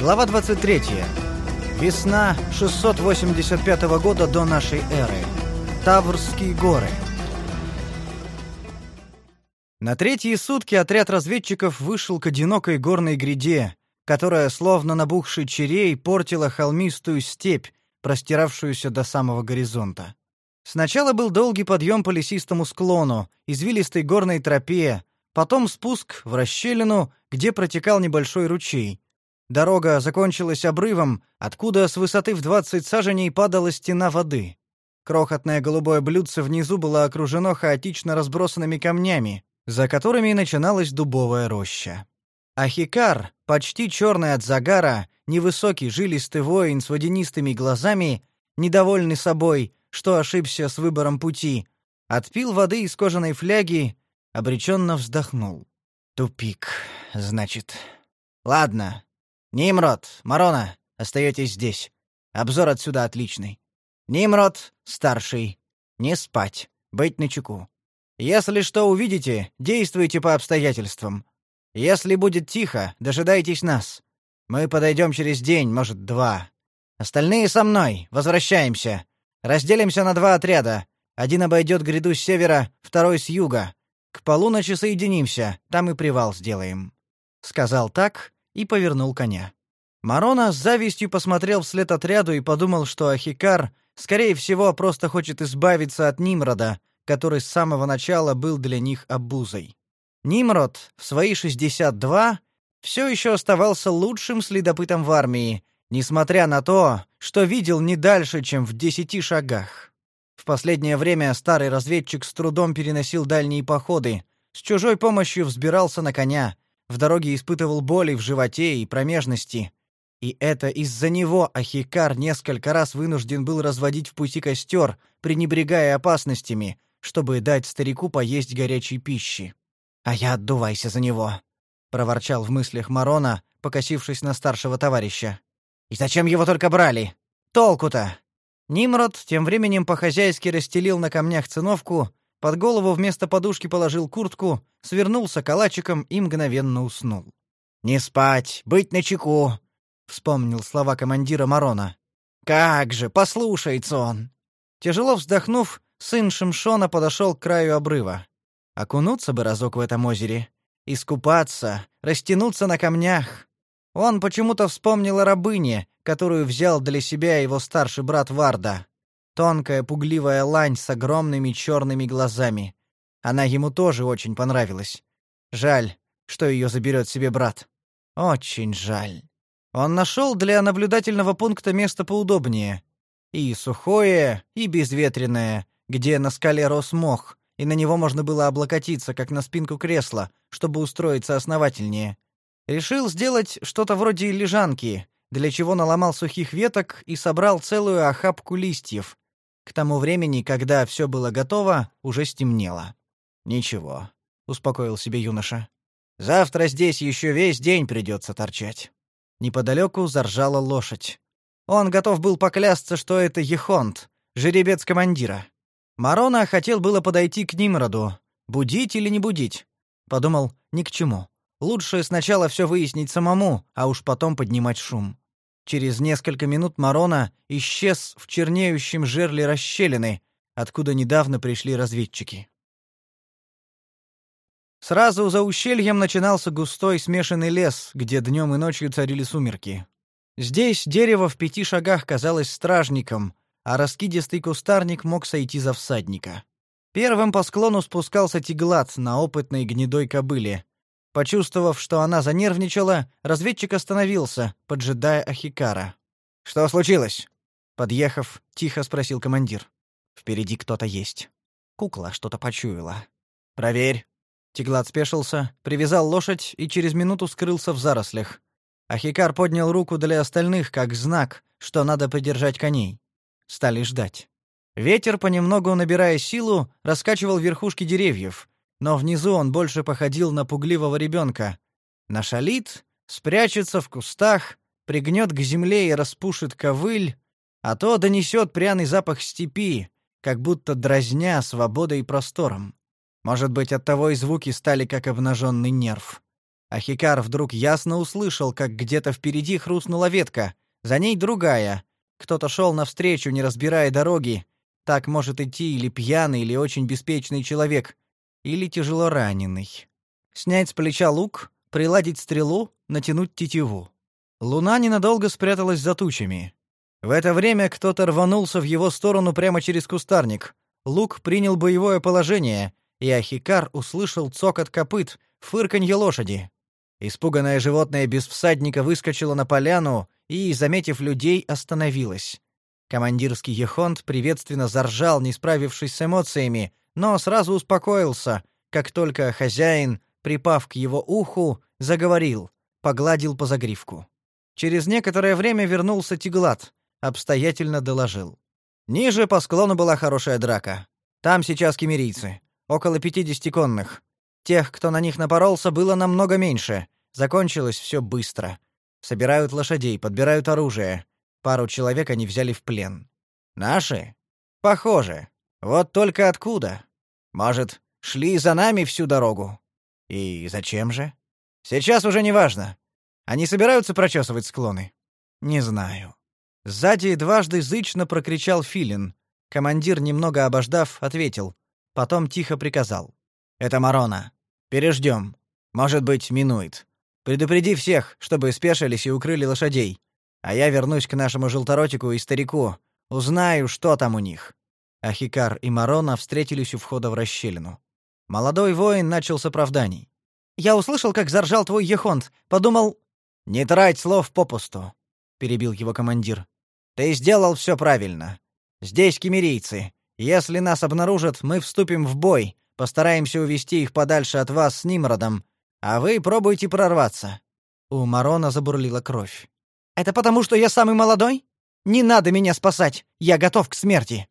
Глава 23. Весна 685 года до нашей эры. Таврские горы. На третьи сутки отряд разведчиков вышел к одинокой горной гряде, которая, словно набухший черей, портила холмистую степь, простиравшуюся до самого горизонта. Сначала был долгий подъем по лесистому склону, извилистой горной тропе, потом спуск в расщелину, где протекал небольшой ручей, Дорога закончилась обрывом, откуда с высоты в 20 саженей падала стена воды. Крохотное голубое блюдце внизу было окружено хаотично разбросанными камнями, за которыми начиналась дубовая роща. Ахикар, почти черный от загара, невысокий жилистый воин с водянистыми глазами, недовольный собой, что ошибся с выбором пути, отпил воды из кожаной фляги, обреченно вздохнул. Тупик, значит. Ладно, Нимрод, Марона, остаетесь здесь. Обзор отсюда отличный. Нимрод, старший. Не спать, быть начеку. Если что увидите, действуйте по обстоятельствам. Если будет тихо, дожидайтесь нас. Мы подойдем через день, может, два. Остальные со мной. Возвращаемся. Разделимся на два отряда. Один обойдет гряду с севера, второй с юга. К полуночи соединимся, там и привал сделаем. Сказал так и повернул коня. Марона с завистью посмотрел вслед отряду и подумал, что Ахикар, скорее всего, просто хочет избавиться от Нимрода, который с самого начала был для них обузой. Нимрод в свои 62 все еще оставался лучшим следопытом в армии, несмотря на то, что видел не дальше, чем в десяти шагах. В последнее время старый разведчик с трудом переносил дальние походы, с чужой помощью взбирался на коня, в дороге испытывал боли в животе и промежности. И это из-за него Ахикар несколько раз вынужден был разводить в пути костер, пренебрегая опасностями, чтобы дать старику поесть горячей пищи. «А я отдувайся за него», — проворчал в мыслях Марона, покосившись на старшего товарища. «И зачем его только брали? Толку-то?» Нимрод тем временем по-хозяйски расстелил на камнях циновку, под голову вместо подушки положил куртку, свернулся калачиком и мгновенно уснул. «Не спать, быть начеку», — вспомнил слова командира Марона. «Как же, послушается он!» Тяжело вздохнув, сын Шимшона подошел к краю обрыва. Окунуться бы разок в этом озере, искупаться, растянуться на камнях. Он почему-то вспомнил о рабыне, которую взял для себя его старший брат Варда. Тонкая пугливая лань с огромными черными глазами. Она ему тоже очень понравилась. Жаль, что ее заберет себе брат. Очень жаль. Он нашел для наблюдательного пункта место поудобнее. И сухое, и безветренное, где на скале рос мох, и на него можно было облокотиться, как на спинку кресла, чтобы устроиться основательнее. Решил сделать что-то вроде лежанки, для чего наломал сухих веток и собрал целую охапку листьев, к тому времени, когда все было готово, уже стемнело. «Ничего», — успокоил себе юноша. «Завтра здесь еще весь день придется торчать». Неподалеку заржала лошадь. Он готов был поклясться, что это Ехонт, жеребец командира. Марона хотел было подойти к Нимроду, будить или не будить. Подумал, ни к чему. Лучше сначала все выяснить самому, а уж потом поднимать шум. Через несколько минут Марона исчез в чернеющем жерле расщелины, откуда недавно пришли разведчики. Сразу за ущельем начинался густой смешанный лес, где днем и ночью царили сумерки. Здесь дерево в пяти шагах казалось стражником, а раскидистый кустарник мог сойти за всадника. Первым по склону спускался Тиглат на опытной гнедой кобыле, Почувствовав, что она занервничала, разведчик остановился, поджидая Ахикара. «Что случилось?» Подъехав, тихо спросил командир. «Впереди кто-то есть». Кукла что-то почуяла. «Проверь». Тиглат спешился, привязал лошадь и через минуту скрылся в зарослях. Ахикар поднял руку для остальных, как знак, что надо придержать коней. Стали ждать. Ветер, понемногу набирая силу, раскачивал верхушки деревьев, но внизу он больше походил на пугливого ребенка. Нашалит, спрячется в кустах, пригнет к земле и распушит ковыль, а то донесет пряный запах степи, как будто дразня свободой и простором. Может быть, оттого и звуки стали как обнаженный нерв. Ахикар вдруг ясно услышал, как где-то впереди хрустнула ветка, за ней другая. Кто-то шел навстречу, не разбирая дороги. Так может идти или пьяный, или очень беспечный человек, или тяжело раненый. Снять с плеча лук, приладить стрелу, натянуть тетиву. Луна ненадолго спряталась за тучами. В это время кто-то рванулся в его сторону прямо через кустарник. Лук принял боевое положение, и Ахикар услышал цокот копыт, фырканье лошади. Испуганное животное без всадника выскочило на поляну и, заметив людей, остановилось. Командирский ехонт приветственно заржал, не справившись с эмоциями, но сразу успокоился, как только хозяин, припав к его уху, заговорил, погладил по загривку. Через некоторое время вернулся Тиглат, обстоятельно доложил. Ниже по склону была хорошая драка. Там сейчас кемерийцы, около пятидесяти конных. Тех, кто на них напоролся, было намного меньше. Закончилось все быстро. Собирают лошадей, подбирают оружие. Пару человек они взяли в плен. Наши? Похоже. Вот только откуда? Может, шли за нами всю дорогу? И зачем же? Сейчас уже не важно. Они собираются прочесывать склоны? Не знаю. Сзади дважды зычно прокричал Филин. Командир, немного обождав, ответил. Потом тихо приказал. Это Марона. Переждем. Может быть, минует. Предупреди всех, чтобы спешились и укрыли лошадей. А я вернусь к нашему желторотику и старику. Узнаю, что там у них. Ахикар и Марона встретились у входа в расщелину. Молодой воин начал с оправданий. Я услышал, как заржал твой ехонт. Подумал, не трать слов попусту, перебил его командир. Ты сделал все правильно. Здесь кемерийцы. Если нас обнаружат, мы вступим в бой, Постараемся увести их подальше от вас с Нимродом, а вы пробуйте прорваться». У Марона забурлила кровь. «Это потому, что я самый молодой? Не надо меня спасать, я готов к смерти».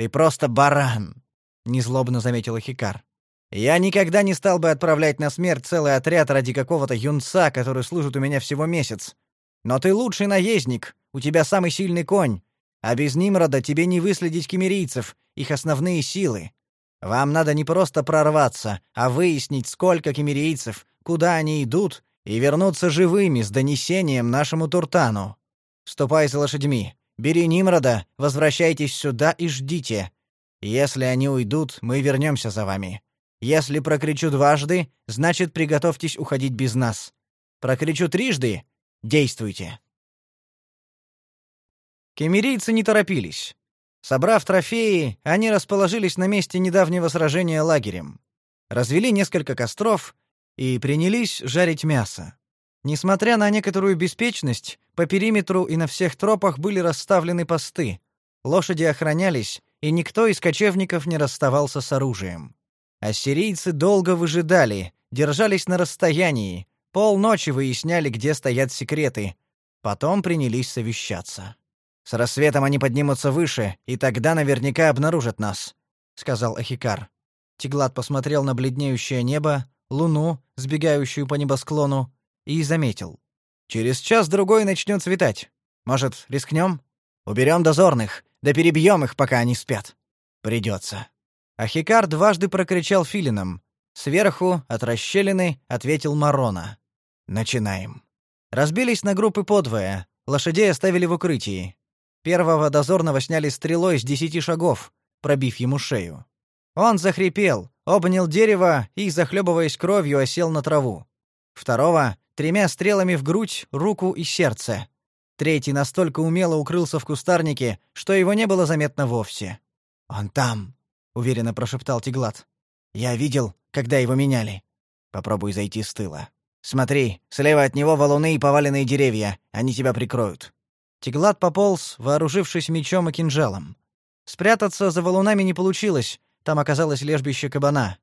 «Ты просто баран», — незлобно заметил Хикар. «Я никогда не стал бы отправлять на смерть целый отряд ради какого-то юнца, который служит у меня всего месяц. Но ты лучший наездник, у тебя самый сильный конь, а без Нимрода тебе не выследить кемерийцев, их основные силы. Вам надо не просто прорваться, а выяснить, сколько кемерийцев, куда они идут, и вернуться живыми с донесением нашему Туртану. Ступай за лошадьми, бери Нимрода, возвращайтесь сюда и ждите. Если они уйдут, мы вернемся за вами. Если прокричу дважды, значит, приготовьтесь уходить без нас. Прокричу трижды — действуйте. Кемерийцы не торопились. Собрав трофеи, они расположились на месте недавнего сражения лагерем. Развели несколько костров и принялись жарить мясо. Несмотря на некоторую беспечность, по периметру и на всех тропах были расставлены посты. Лошади охранялись, и никто из кочевников не расставался с оружием. Ассирийцы долго выжидали, держались на расстоянии, полночи выясняли, где стоят секреты. Потом принялись совещаться. С рассветом они поднимутся выше, и тогда наверняка обнаружат нас, сказал Ахикар. Тиглат посмотрел на бледнеющее небо, луну, сбегающую по небосклону, и заметил: через час другой начнет светать. Может, рискнем? Уберем дозорных, да перебьем их, пока они спят. Придется. Ахикар дважды прокричал филинам. Сверху, от расщелины, ответил Марона. Начинаем. Разбились на группы подвое. Лошадей оставили в укрытии. Первого дозорного сняли стрелой с десяти шагов, пробив ему шею. Он захрипел, обнял дерево и, захлебываясь кровью, осел на траву. Второго — тремя стрелами в грудь, руку и сердце. Третий настолько умело укрылся в кустарнике, что его не было заметно вовсе. «Он там», — уверенно прошептал Тиглат. «Я видел, когда его меняли. Попробуй зайти с тыла. Смотри, слева от него валуны и поваленные деревья, они тебя прикроют. Теглат пополз, вооружившись мечом и кинжалом. Спрятаться за валунами не получилось, там оказалось лежбище кабана.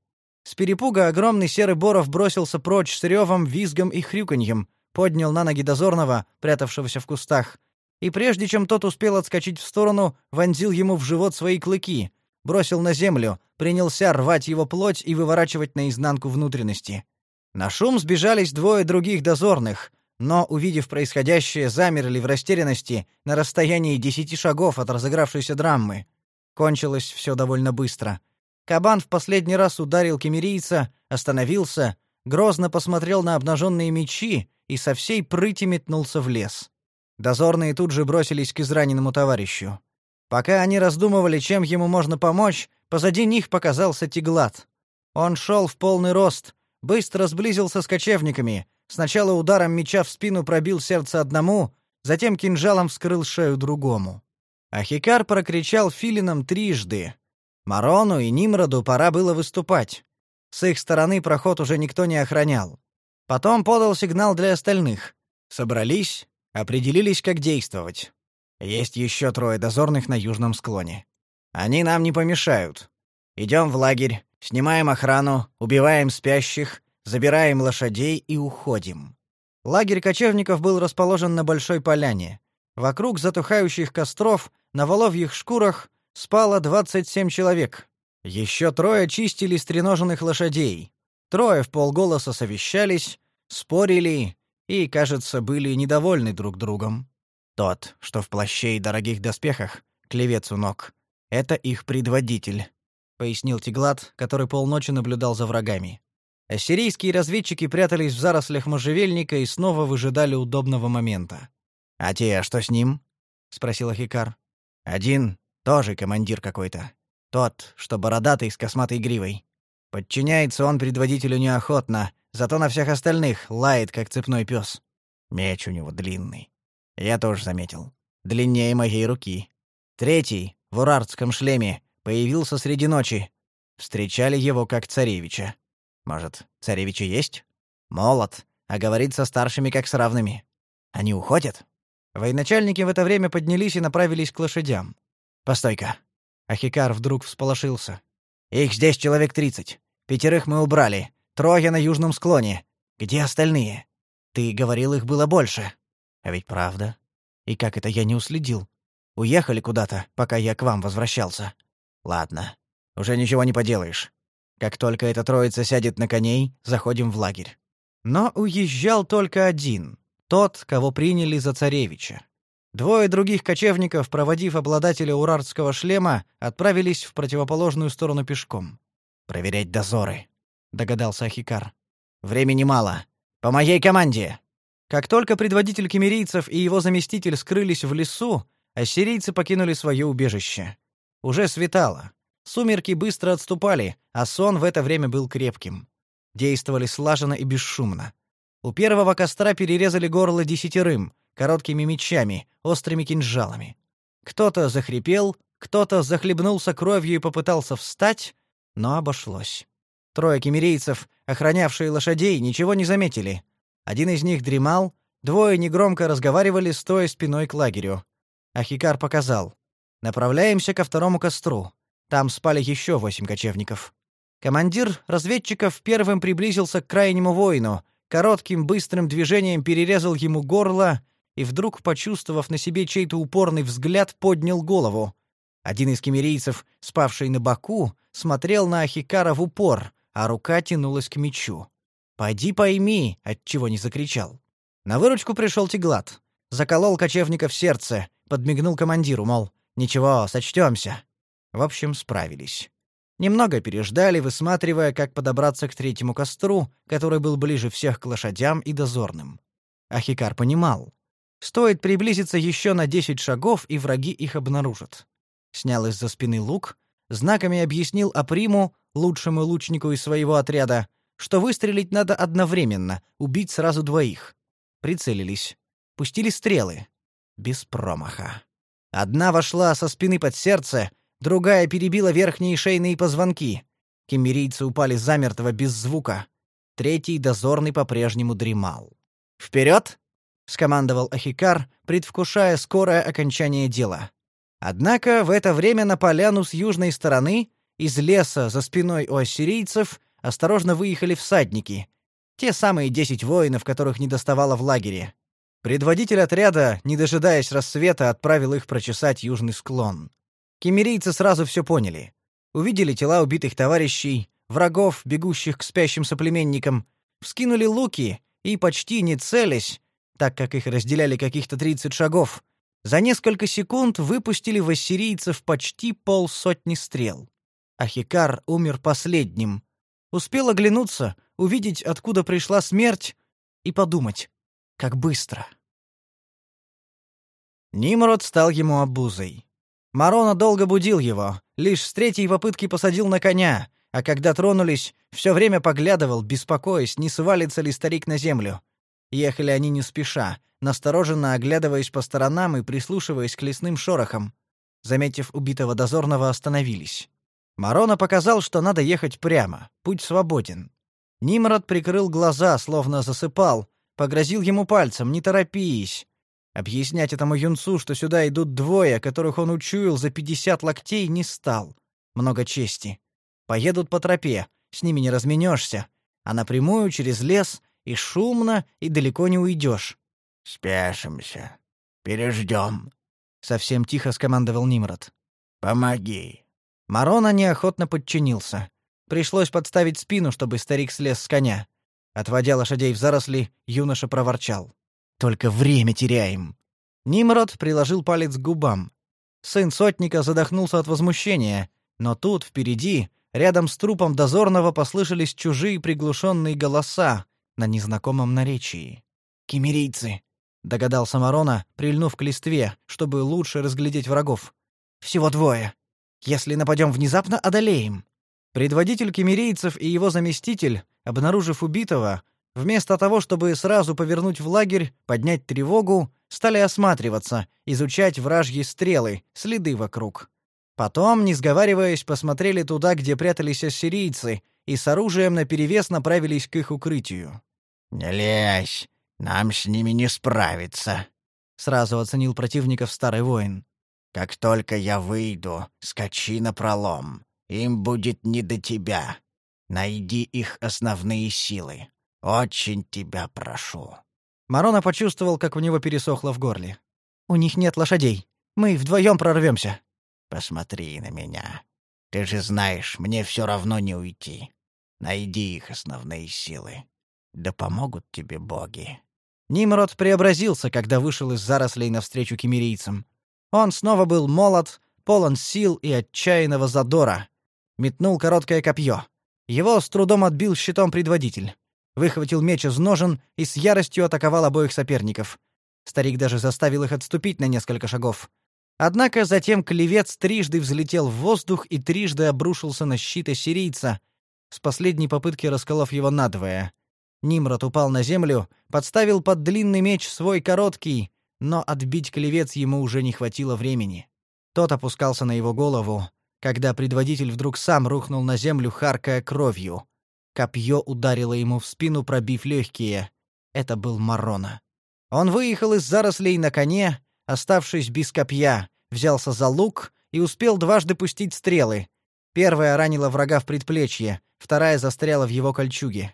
С перепуга огромный серый боров бросился прочь с ревом, визгом и хрюканьем, поднял на ноги дозорного, прятавшегося в кустах, и прежде чем тот успел отскочить в сторону, вонзил ему в живот свои клыки, бросил на землю, принялся рвать его плоть и выворачивать наизнанку внутренности. На шум сбежались двое других дозорных, но, увидев происходящее, замерли в растерянности на расстоянии десяти шагов от разыгравшейся драмы. Кончилось все довольно быстро. Кабан в последний раз ударил кемерийца, остановился, грозно посмотрел на обнаженные мечи и со всей прыти метнулся в лес. Дозорные тут же бросились к израненному товарищу. Пока они раздумывали, чем ему можно помочь, позади них показался Тиглат. Он шел в полный рост, быстро сблизился с кочевниками, сначала ударом меча в спину пробил сердце одному, затем кинжалом вскрыл шею другому. Ахикар прокричал филинам трижды. Марону и Нимроду пора было выступать. С их стороны проход уже никто не охранял. Потом подал сигнал для остальных. Собрались, определились, как действовать. Есть еще трое дозорных на южном склоне. Они нам не помешают. Идем в лагерь, снимаем охрану, убиваем спящих, забираем лошадей и уходим. Лагерь кочевников был расположен на большой поляне. Вокруг затухающих костров на воловьих шкурах спало 27 человек. Еще трое чистили стреноженных лошадей. Трое в полголоса совещались, спорили и, кажется, были недовольны друг другом. Тот, что в плаще и дорогих доспехах, клевец у ног. Это их предводитель, пояснил Тиглат, который полночи наблюдал за врагами. Ассирийские разведчики прятались в зарослях можжевельника и снова выжидали удобного момента. «А те, что с ним?» — спросил Ахикар. «Один тоже командир какой-то. Тот, что бородатый с косматой гривой. Подчиняется он предводителю неохотно, зато на всех остальных лает, как цепной пес. Меч у него длинный. Я тоже заметил. Длиннее моей руки. Третий, в урартском шлеме, появился среди ночи. Встречали его как царевича. Может, царевича есть? Молод, а говорит со старшими как с равными. Они уходят? Военачальники в это время поднялись и направились к лошадям. «Постой-ка». Ахикар вдруг всполошился. «Их здесь человек тридцать. Пятерых мы убрали. Трое на южном склоне. Где остальные? Ты говорил, их было больше. А ведь правда. И как это я не уследил? Уехали куда-то, пока я к вам возвращался. Ладно. Уже ничего не поделаешь. Как только эта троица сядет на коней, заходим в лагерь. Но уезжал только один, тот, кого приняли за царевича. Двое других кочевников, проводив обладателя урартского шлема, отправились в противоположную сторону пешком. «Проверять дозоры», — догадался Ахикар. «Времени мало. По моей команде!» Как только предводитель кемерийцев и его заместитель скрылись в лесу, ассирийцы покинули свое убежище. Уже светало. Сумерки быстро отступали, а сон в это время был крепким. Действовали слаженно и бесшумно. У первого костра перерезали горло десятерым, короткими мечами, острыми кинжалами. Кто-то захрипел, кто-то захлебнулся кровью и попытался встать, но обошлось. Трое кемерийцев, охранявшие лошадей, ничего не заметили. Один из них дремал, двое негромко разговаривали, стоя спиной к лагерю. Ахикар показал: "Направляемся ко второму костру. Там спали еще восемь кочевников. Командир разведчиков первым приблизился к крайнему воину, коротким быстрым движением перерезал ему горло и вдруг, почувствовав на себе чей-то упорный взгляд, поднял голову. Один из кемерийцев, спавший на боку, смотрел на Ахикара в упор, а рука тянулась к мечу. «Пойди пойми», — отчего не закричал. На выручку пришел Тиглат. Заколол кочевника в сердце, подмигнул командиру, мол, «Ничего, сочтемся. В общем, справились. Немного переждали, высматривая, как подобраться к третьему костру, который был ближе всех к лошадям и дозорным. Ахикар понимал. Стоит приблизиться еще на десять шагов, и враги их обнаружат. Снял из-за спины лук, знаками объяснил Априму, лучшему лучнику из своего отряда, что выстрелить надо одновременно, убить сразу двоих. Прицелились. Пустили стрелы. Без промаха. Одна вошла со спины под сердце, другая перебила верхние шейные позвонки. Кемерийцы упали замертво без звука. Третий дозорный по-прежнему дремал. «Вперед!» — скомандовал Ахикар, предвкушая скорое окончание дела. Однако в это время на поляну с южной стороны, из леса за спиной у ассирийцев, осторожно выехали всадники. Те самые десять воинов, которых не доставало в лагере. Предводитель отряда, не дожидаясь рассвета, отправил их прочесать южный склон. Кемерийцы сразу все поняли. Увидели тела убитых товарищей, врагов, бегущих к спящим соплеменникам, вскинули луки и, почти не целясь, так как их разделяли каких-то 30 шагов, за несколько секунд выпустили в ассирийцев почти полсотни стрел. Ахикар умер последним. Успел оглянуться, увидеть, откуда пришла смерть, и подумать, как быстро. Нимрод стал ему обузой. Марона долго будил его, лишь с третьей попытки посадил на коня, а когда тронулись, все время поглядывал, беспокоясь, не свалится ли старик на землю. Ехали они не спеша, настороженно оглядываясь по сторонам и прислушиваясь к лесным шорохам. Заметив убитого дозорного, остановились. Марона показал, что надо ехать прямо, путь свободен. Нимрод прикрыл глаза, словно засыпал, погрозил ему пальцем: "Не торопись". Объяснять этому юнцу, что сюда идут двое, которых он учуял за пятьдесят локтей, не стал. Много чести. Поедут по тропе, с ними не разменешься, а напрямую через лес и шумно, и далеко не уйдешь. «Спешимся. Переждем», — совсем тихо скомандовал Нимрод. «Помоги». Марона неохотно подчинился. Пришлось подставить спину, чтобы старик слез с коня. Отводя лошадей в заросли, юноша проворчал. «Только время теряем». Нимрод приложил палец к губам. Сын сотника задохнулся от возмущения, но тут, впереди, рядом с трупом дозорного послышались чужие приглушенные голоса, на незнакомом наречии. «Кемерийцы», — догадался Марона, прильнув к листве, чтобы лучше разглядеть врагов. «Всего двое. Если нападем внезапно, одолеем». Предводитель кемерийцев и его заместитель, обнаружив убитого, вместо того, чтобы сразу повернуть в лагерь, поднять тревогу, стали осматриваться, изучать вражьи стрелы, следы вокруг. Потом, не сговариваясь, посмотрели туда, где прятались ассирийцы, и с оружием наперевес направились к их укрытию. «Не лезь, нам с ними не справиться», — сразу оценил противников старый воин. «Как только я выйду, скачи на пролом. Им будет не до тебя. Найди их основные силы. Очень тебя прошу». Марона почувствовал, как у него пересохло в горле. «У них нет лошадей. Мы вдвоем прорвемся». «Посмотри на меня. Ты же знаешь, мне все равно не уйти. Найди их основные силы. Да помогут тебе боги. Нимрод преобразился, когда вышел из зарослей навстречу кемерийцам. Он снова был молод, полон сил и отчаянного задора. Метнул короткое копье. Его с трудом отбил щитом предводитель. Выхватил меч из ножен и с яростью атаковал обоих соперников. Старик даже заставил их отступить на несколько шагов. Однако затем клевец трижды взлетел в воздух и трижды обрушился на щит ассирийца, с последней попытки расколов его надвое. Нимрод упал на землю, подставил под длинный меч свой короткий, но отбить клевец ему уже не хватило времени. Тот опускался на его голову, когда предводитель вдруг сам рухнул на землю, харкая кровью. Копье ударило ему в спину, пробив легкие. Это был Марона. Он выехал из зарослей на коне, оставшись без копья, взялся за лук и успел дважды пустить стрелы. Первая ранила врага в предплечье, вторая застряла в его кольчуге.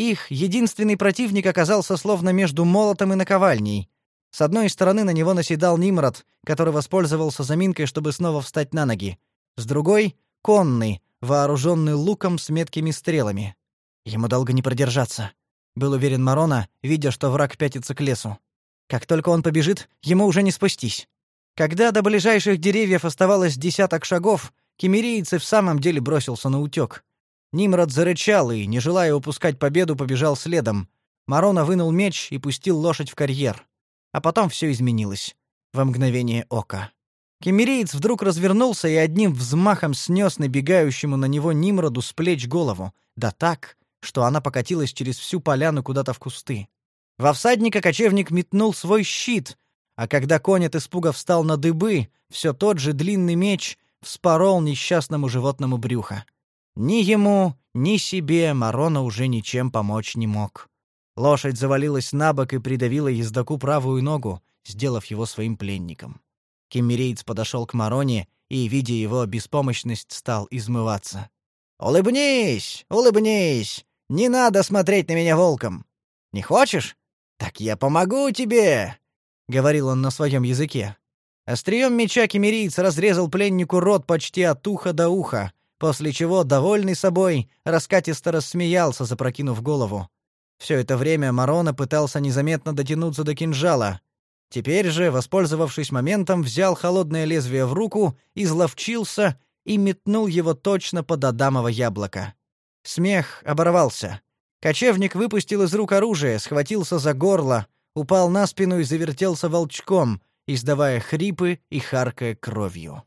Их единственный противник оказался словно между молотом и наковальней. С одной стороны на него наседал Нимрод, который воспользовался заминкой, чтобы снова встать на ноги. С другой — конный, вооруженный луком с меткими стрелами. Ему долго не продержаться. Был уверен Марона, видя, что враг пятится к лесу. Как только он побежит, ему уже не спастись. Когда до ближайших деревьев оставалось десяток шагов, кемерийцы в самом деле бросился на утёк. Нимрод зарычал и, не желая упускать победу, побежал следом. Марона вынул меч и пустил лошадь в карьер. А потом все изменилось. Во мгновение ока. Кемериец вдруг развернулся и одним взмахом снес набегающему на него Нимроду с плеч голову, да так, что она покатилась через всю поляну куда-то в кусты. Во всадника кочевник метнул свой щит, а когда конь от испуга встал на дыбы, все тот же длинный меч вспорол несчастному животному брюхо. Ни ему, ни себе Марона уже ничем помочь не мог. Лошадь завалилась на бок и придавила ездаку правую ногу, сделав его своим пленником. Кемерейц подошел к Мароне и, видя его беспомощность, стал измываться. «Улыбнись! Улыбнись! Не надо смотреть на меня волком! Не хочешь? Так я помогу тебе!» — говорил он на своем языке. Острием меча кемерийц разрезал пленнику рот почти от уха до уха, после чего, довольный собой, раскатисто рассмеялся, запрокинув голову. Все это время Марона пытался незаметно дотянуться до кинжала. Теперь же, воспользовавшись моментом, взял холодное лезвие в руку, изловчился и метнул его точно под Адамово яблоко. Смех оборвался. Кочевник выпустил из рук оружие, схватился за горло, упал на спину и завертелся волчком, издавая хрипы и харкая кровью.